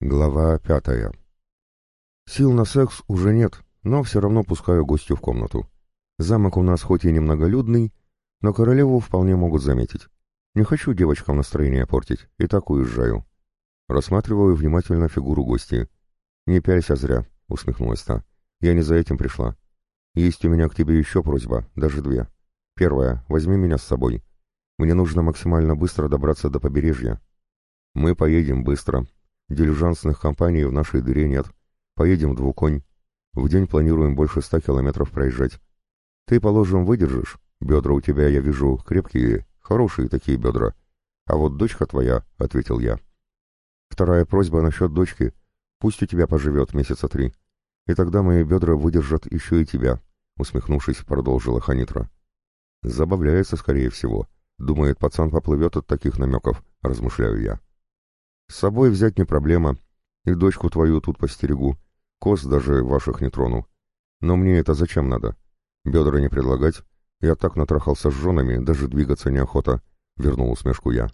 Глава пятая. Сил на секс уже нет, но все равно пускаю гостю в комнату. Замок у нас хоть и немноголюдный, но королеву вполне могут заметить. Не хочу девочкам настроение портить, и так уезжаю. Рассматриваю внимательно фигуру гости. «Не пялься зря», — усмехнулась та. «Я не за этим пришла. Есть у меня к тебе еще просьба, даже две. Первая, возьми меня с собой. Мне нужно максимально быстро добраться до побережья. Мы поедем быстро, Дилижансных компаний в нашей дыре нет. Поедем двуконь. В день планируем больше ста километров проезжать. Ты, положим, выдержишь. Бедра у тебя, я вижу, крепкие, хорошие такие бедра. А вот дочка твоя, — ответил я. Вторая просьба насчет дочки. Пусть у тебя поживет месяца три. И тогда мои бедра выдержат еще и тебя, — усмехнувшись, продолжила Ханитра. Забавляется, скорее всего. Думает, пацан поплывет от таких намеков, размышляю я. С собой взять не проблема, и дочку твою тут постерегу, коз даже ваших не трону. Но мне это зачем надо? Бедра не предлагать? Я так натрахался с женами, даже двигаться неохота, — вернул усмешку я.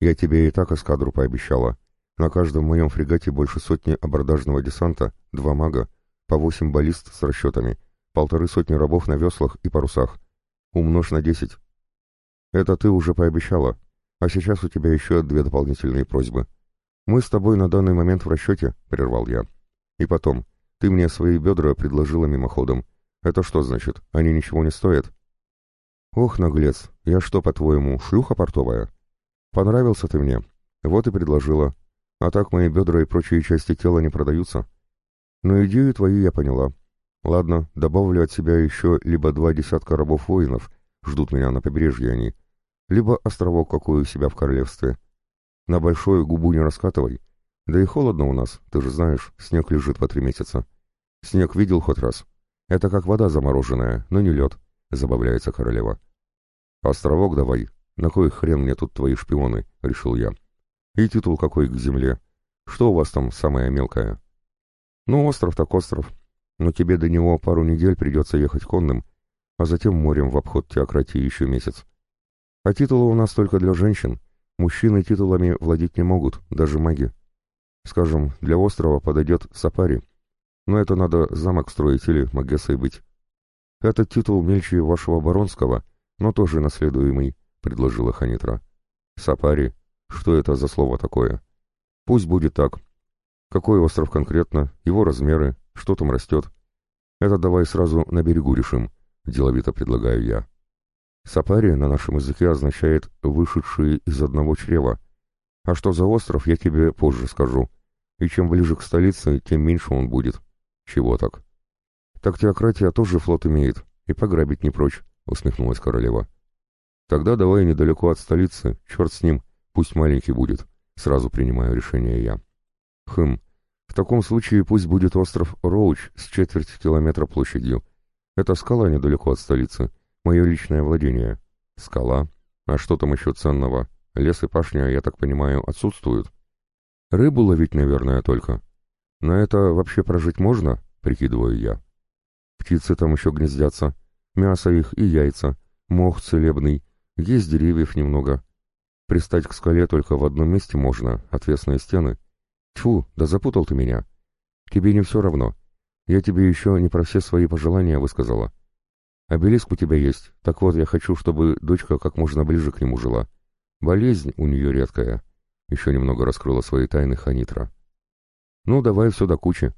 Я тебе и так эскадру пообещала. На каждом моем фрегате больше сотни абордажного десанта, два мага, по восемь баллист с расчетами, полторы сотни рабов на веслах и парусах. Умножь на десять. Это ты уже пообещала, а сейчас у тебя еще две дополнительные просьбы. Мы с тобой на данный момент в расчете, — прервал я. И потом, ты мне свои бедра предложила мимоходом. Это что значит, они ничего не стоят? Ох, наглец, я что, по-твоему, шлюха портовая? Понравился ты мне, вот и предложила. А так мои бедра и прочие части тела не продаются. Но идею твою я поняла. Ладно, добавлю от себя еще либо два десятка рабов-воинов, ждут меня на побережье они, — либо островок какой у себя в королевстве. На большую губу не раскатывай. Да и холодно у нас, ты же знаешь, снег лежит по три месяца. Снег видел хоть раз. Это как вода замороженная, но не лед, — забавляется королева. Островок давай, на кой хрен мне тут твои шпионы, — решил я. И титул какой к земле. Что у вас там самое мелкое? Ну, остров так остров. Но тебе до него пару недель придется ехать конным, а затем морем в обход теократии еще месяц. А титулы у нас только для женщин. Мужчины титулами владеть не могут, даже маги. Скажем, для острова подойдет Сапари. Но это надо замок строить или Магессой быть. Этот титул мельче вашего Баронского, но тоже наследуемый, — предложила Ханитра. Сапари? Что это за слово такое? Пусть будет так. Какой остров конкретно, его размеры, что там растет? Это давай сразу на берегу решим, — деловито предлагаю я. Сапари на нашем языке означает «вышедшие из одного чрева». А что за остров, я тебе позже скажу. И чем ближе к столице, тем меньше он будет. Чего так? Так теократия тоже флот имеет, и пограбить не прочь, усмехнулась королева. Тогда давай недалеко от столицы, черт с ним, пусть маленький будет. Сразу принимаю решение я. Хм, в таком случае пусть будет остров Роуч с четверть километра площадью. Это скала недалеко от столицы. Мое личное владение. Скала. А что там еще ценного? Лес и пашня, я так понимаю, отсутствуют. Рыбу ловить, наверное, только. На это вообще прожить можно? Прикидываю я. Птицы там еще гнездятся. Мясо их и яйца. Мох целебный. Есть деревьев немного. Пристать к скале только в одном месте можно, отвесные стены. Тьфу, да запутал ты меня. Тебе не все равно. Я тебе еще не про все свои пожелания высказала. Обелиск у тебя есть, так вот я хочу, чтобы дочка как можно ближе к нему жила. Болезнь у нее редкая. Еще немного раскрыла свои тайны Ханитра. Ну, давай все до кучи.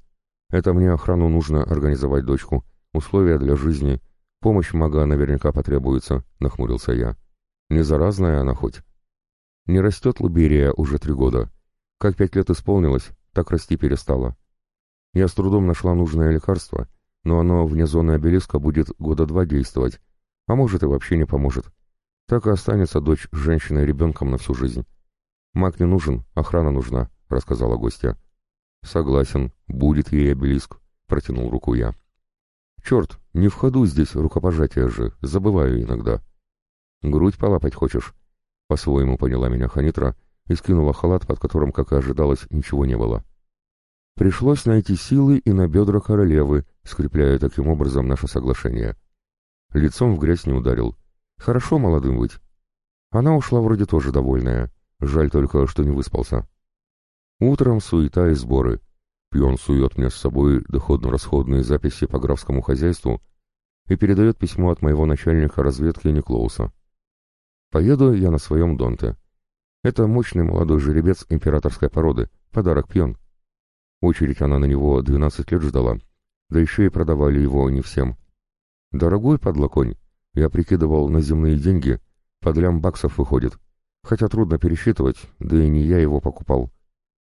Это мне охрану нужно организовать дочку. Условия для жизни. Помощь мага наверняка потребуется, нахмурился я. Не заразная она хоть? Не растет Луберия уже три года. Как пять лет исполнилось, так расти перестала. Я с трудом нашла нужное лекарство — но оно вне зоны обелиска будет года два действовать, а может и вообще не поможет. Так и останется дочь с женщиной ребенком на всю жизнь. Маг не нужен, охрана нужна, — рассказала гостья. Согласен, будет ей обелиск, — протянул руку я. Черт, не в ходу здесь рукопожатие же, забываю иногда. Грудь полапать хочешь? По-своему поняла меня Ханитра и скинула халат, под которым, как и ожидалось, ничего не было. Пришлось найти силы и на бедра королевы, скрепляя таким образом наше соглашение. Лицом в грязь не ударил. Хорошо молодым быть. Она ушла вроде тоже довольная. Жаль только, что не выспался. Утром суета и сборы. Пьон сует мне с собой доходно-расходные записи по графскому хозяйству и передает письмо от моего начальника разведки Никлоуса. Поеду я на своем Донте. Это мощный молодой жеребец императорской породы, подарок пьон. Очередь она на него 12 лет ждала, да еще и продавали его не всем. Дорогой подлоконь, я прикидывал на земные деньги, под лям баксов выходит, хотя трудно пересчитывать, да и не я его покупал.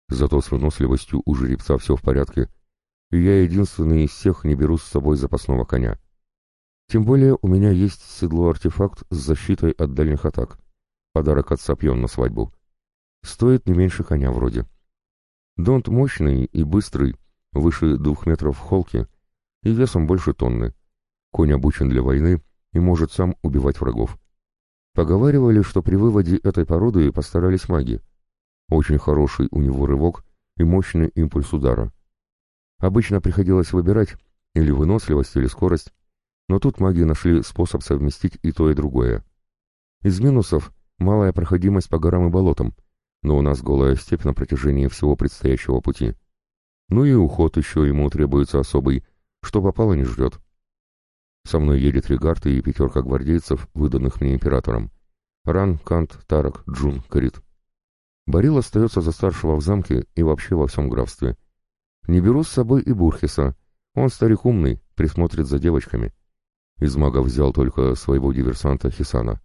Зато с выносливостью у жеребца все в порядке, и я единственный из всех не беру с собой запасного коня. Тем более у меня есть седло-артефакт с защитой от дальних атак. Подарок отца пьон на свадьбу. Стоит не меньше коня вроде. Донт мощный и быстрый, выше двух метров в холке и весом больше тонны. Конь обучен для войны и может сам убивать врагов. Поговаривали, что при выводе этой породы постарались маги. Очень хороший у него рывок и мощный импульс удара. Обычно приходилось выбирать или выносливость, или скорость, но тут маги нашли способ совместить и то, и другое. Из минусов – малая проходимость по горам и болотам, но у нас голая степь на протяжении всего предстоящего пути. Ну и уход еще ему требуется особый, что попало не ждет. Со мной едет Регард и пятерка гвардейцев, выданных мне императором. Ран, Кант, Тарак, Джун, Карит. Барил остается за старшего в замке и вообще во всем графстве. Не беру с собой и Бурхиса. Он старик умный, присмотрит за девочками. Из магов взял только своего диверсанта Хисана.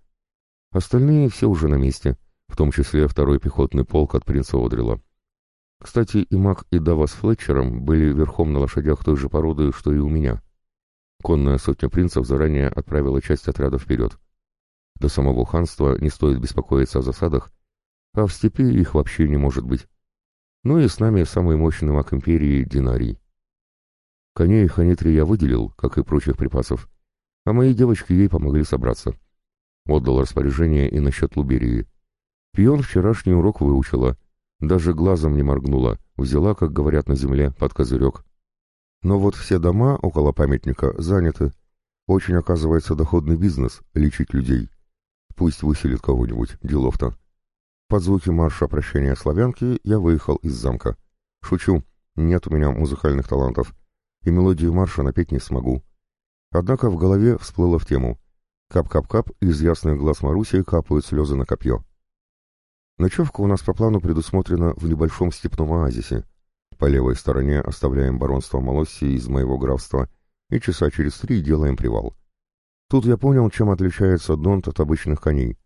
Остальные все уже на месте, в том числе второй пехотный полк от принца Одрила. Кстати, и маг, и Дава с Флетчером были верхом на лошадях той же породы, что и у меня. Конная сотня принцев заранее отправила часть отряда вперед. До самого ханства не стоит беспокоиться о засадах, а в степи их вообще не может быть. Ну и с нами самый мощный маг империи Динарий. Коней Ханитри я выделил, как и прочих припасов, а мои девочки ей помогли собраться. Отдал распоряжение и насчет Луберии. Пион вчерашний урок выучила, даже глазом не моргнула, взяла, как говорят на земле, под козырек. Но вот все дома около памятника заняты. Очень, оказывается, доходный бизнес — лечить людей. Пусть выселит кого-нибудь, делов-то. Под звуки марша прощения славянки я выехал из замка. Шучу, нет у меня музыкальных талантов, и мелодию марша напеть не смогу. Однако в голове всплыло в тему. Кап-кап-кап, из ясных глаз Маруси капают слезы на копье. Ночевка у нас по плану предусмотрена в небольшом степном оазисе. По левой стороне оставляем баронство Молоссии из моего графства и часа через три делаем привал. Тут я понял, чем отличается Донт от обычных коней.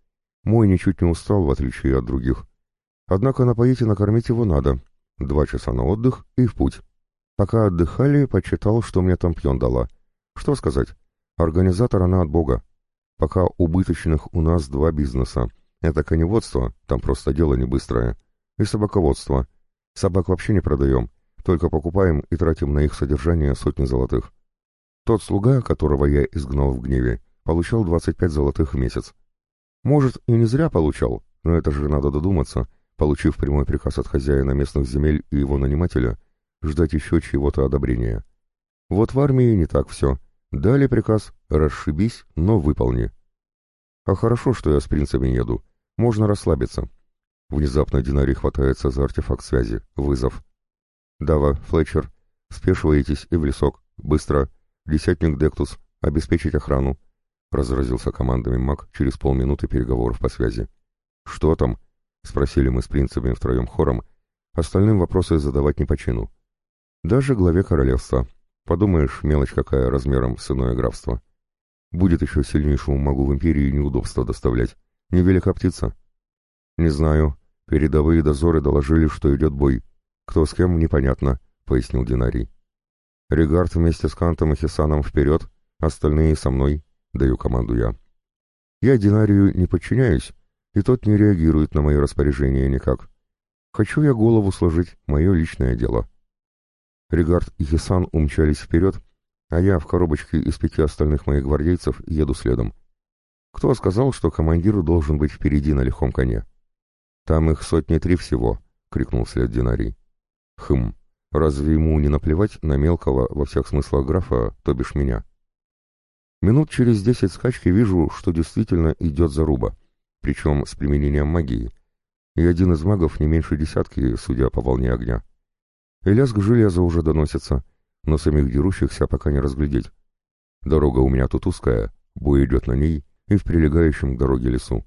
Мой ничуть не устал, в отличие от других. Однако напоить и накормить его надо. Два часа на отдых и в путь. Пока отдыхали, почитал, что мне там пьон дала. Что сказать? Организатор она от бога. Пока убыточных у нас два бизнеса. Это коневодство, там просто дело не быстрое, и собаководство. Собак вообще не продаем, только покупаем и тратим на их содержание сотни золотых. Тот слуга, которого я изгнал в гневе, получал 25 золотых в месяц. Может, и не зря получал, но это же надо додуматься, получив прямой приказ от хозяина местных земель и его нанимателя, ждать еще чьего-то одобрения. Вот в армии не так все. Дали приказ «расшибись, но выполни». А хорошо, что я с принцами еду. Можно расслабиться. Внезапно Динари хватается за артефакт связи. Вызов. «Дава, Флетчер, спешиваетесь и в лесок. Быстро. Десятник Дектус. Обеспечить охрану». Разразился командами маг через полминуты переговоров по связи. «Что там?» — спросили мы с принцами втроем хором. Остальным вопросы задавать не по чину. Даже главе королевства. Подумаешь, мелочь какая размером с иное графство. Будет еще сильнейшему магу в империи неудобства доставлять. Невелика птица. Не знаю. Передовые дозоры доложили, что идет бой. Кто с кем, непонятно, пояснил Динарий. Регард вместе с Кантом и Хисаном вперед, остальные со мной, даю команду я. Я Динарию не подчиняюсь, и тот не реагирует на мои распоряжения никак. Хочу я голову сложить, мое личное дело. Регард и Хисан умчались вперед, а я в коробочке из пяти остальных моих гвардейцев еду следом. Кто сказал, что командир должен быть впереди на лихом коне? Там их сотни три всего, — крикнул вслед Динарий. Хм, разве ему не наплевать на мелкого во всех смыслах графа, то бишь меня? Минут через десять скачки вижу, что действительно идет заруба, причем с применением магии. и один из магов не меньше десятки, судя по волне огня. И лязг железа уже доносится, но самих дерущихся пока не разглядеть. Дорога у меня тут узкая, бой идет на ней и в прилегающем к дороге лесу.